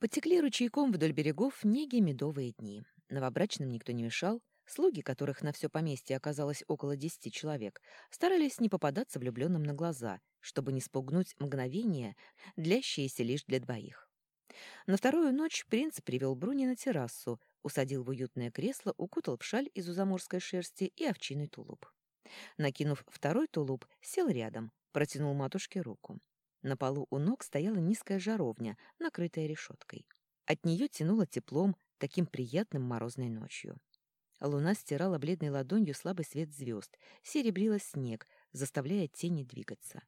Потекли ручейком вдоль берегов неги медовые дни. Новобрачным никто не мешал, слуги, которых на все поместье оказалось около десяти человек, старались не попадаться влюбленным на глаза, чтобы не спугнуть мгновение, длящееся лишь для двоих. На вторую ночь принц привел Бруни на террасу, усадил в уютное кресло, укутал в шаль из узаморской шерсти и овчиный тулуп. Накинув второй тулуп, сел рядом, протянул матушке руку. На полу у ног стояла низкая жаровня, накрытая решеткой. От нее тянуло теплом, таким приятным морозной ночью. Луна стирала бледной ладонью слабый свет звезд, серебрила снег, заставляя тени двигаться.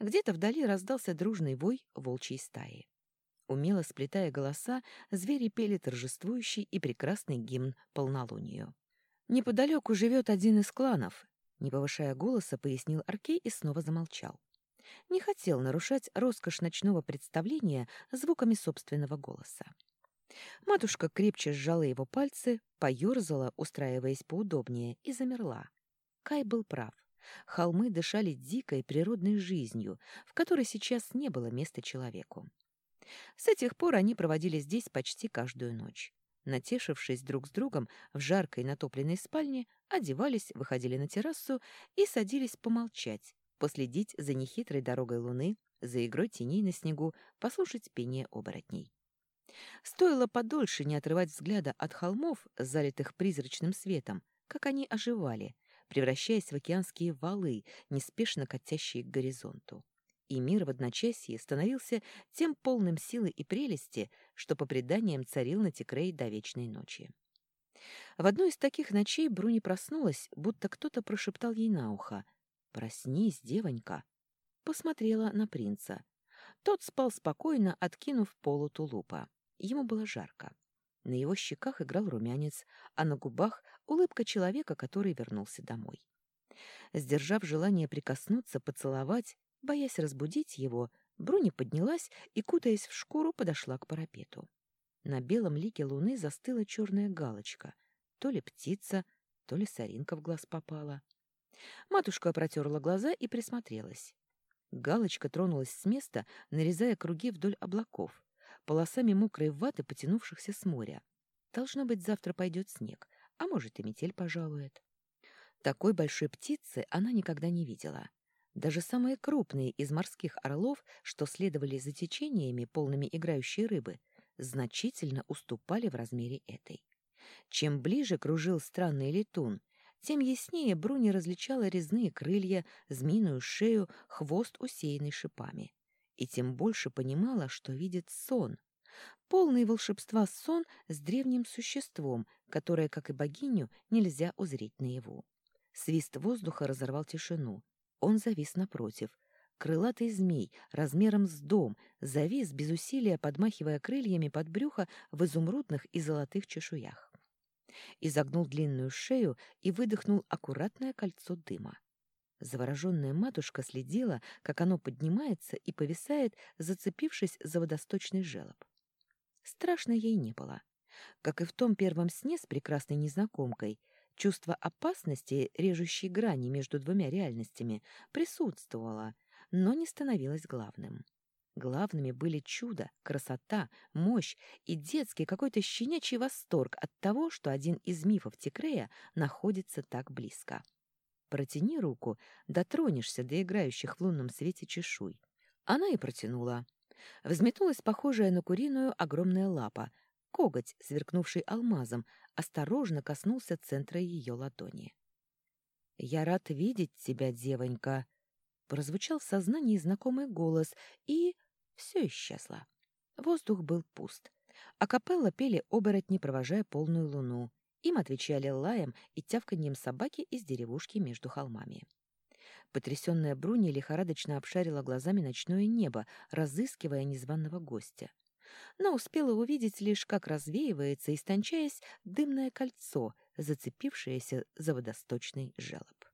Где-то вдали раздался дружный вой волчьей стаи. Умело сплетая голоса, звери пели торжествующий и прекрасный гимн полнолунию. «Неподалеку живет один из кланов», — не повышая голоса, пояснил Аркей и снова замолчал. Не хотел нарушать роскошь ночного представления звуками собственного голоса. Матушка крепче сжала его пальцы, поерзала, устраиваясь поудобнее, и замерла. Кай был прав. Холмы дышали дикой природной жизнью, в которой сейчас не было места человеку. С этих пор они проводили здесь почти каждую ночь. Натешившись друг с другом в жаркой натопленной спальне, одевались, выходили на террасу и садились помолчать, последить за нехитрой дорогой луны, за игрой теней на снегу, послушать пение оборотней. Стоило подольше не отрывать взгляда от холмов, залитых призрачным светом, как они оживали, превращаясь в океанские валы, неспешно катящие к горизонту. И мир в одночасье становился тем полным силы и прелести, что по преданиям царил на Текрей до вечной ночи. В одну из таких ночей Бруни проснулась, будто кто-то прошептал ей на ухо «Проснись, девонька!» Посмотрела на принца. Тот спал спокойно, откинув полу тулупа. Ему было жарко. На его щеках играл румянец, а на губах улыбка человека, который вернулся домой. Сдержав желание прикоснуться, поцеловать, боясь разбудить его, Бруни поднялась и, кутаясь в шкуру, подошла к парапету. На белом лике луны застыла черная галочка. То ли птица, то ли соринка в глаз попала. Матушка протерла глаза и присмотрелась. Галочка тронулась с места, нарезая круги вдоль облаков полосами мокрой ваты, потянувшихся с моря. Должно быть, завтра пойдет снег, а может, и метель пожалует. Такой большой птицы она никогда не видела. Даже самые крупные из морских орлов, что следовали за течениями, полными играющей рыбы, значительно уступали в размере этой. Чем ближе кружил странный летун, тем яснее Бруни различала резные крылья, змеиную шею, хвост, усеянный шипами и тем больше понимала, что видит сон. Полный волшебства сон с древним существом, которое, как и богиню, нельзя узреть наяву. Свист воздуха разорвал тишину. Он завис напротив. Крылатый змей, размером с дом, завис без усилия, подмахивая крыльями под брюхо в изумрудных и золотых чешуях. Изогнул длинную шею и выдохнул аккуратное кольцо дыма. Завороженная матушка следила, как оно поднимается и повисает, зацепившись за водосточный желоб. Страшно ей не было. Как и в том первом сне с прекрасной незнакомкой, чувство опасности, режущей грани между двумя реальностями, присутствовало, но не становилось главным. Главными были чудо, красота, мощь и детский какой-то щенячий восторг от того, что один из мифов Текрея находится так близко. Протяни руку, дотронешься до играющих в лунном свете чешуй. Она и протянула. Взметнулась похожая на куриную огромная лапа. Коготь, сверкнувший алмазом, осторожно коснулся центра ее ладони. «Я рад видеть тебя, девонька!» Прозвучал в сознании знакомый голос, и все исчезло. Воздух был пуст. А капелла пели оборотни, провожая полную луну. Им отвечали лаем и тявканьем собаки из деревушки между холмами. Потрясенная Бруни лихорадочно обшарила глазами ночное небо, разыскивая незваного гостя. Но успела увидеть лишь, как развеивается, истончаясь, дымное кольцо, зацепившееся за водосточный желоб.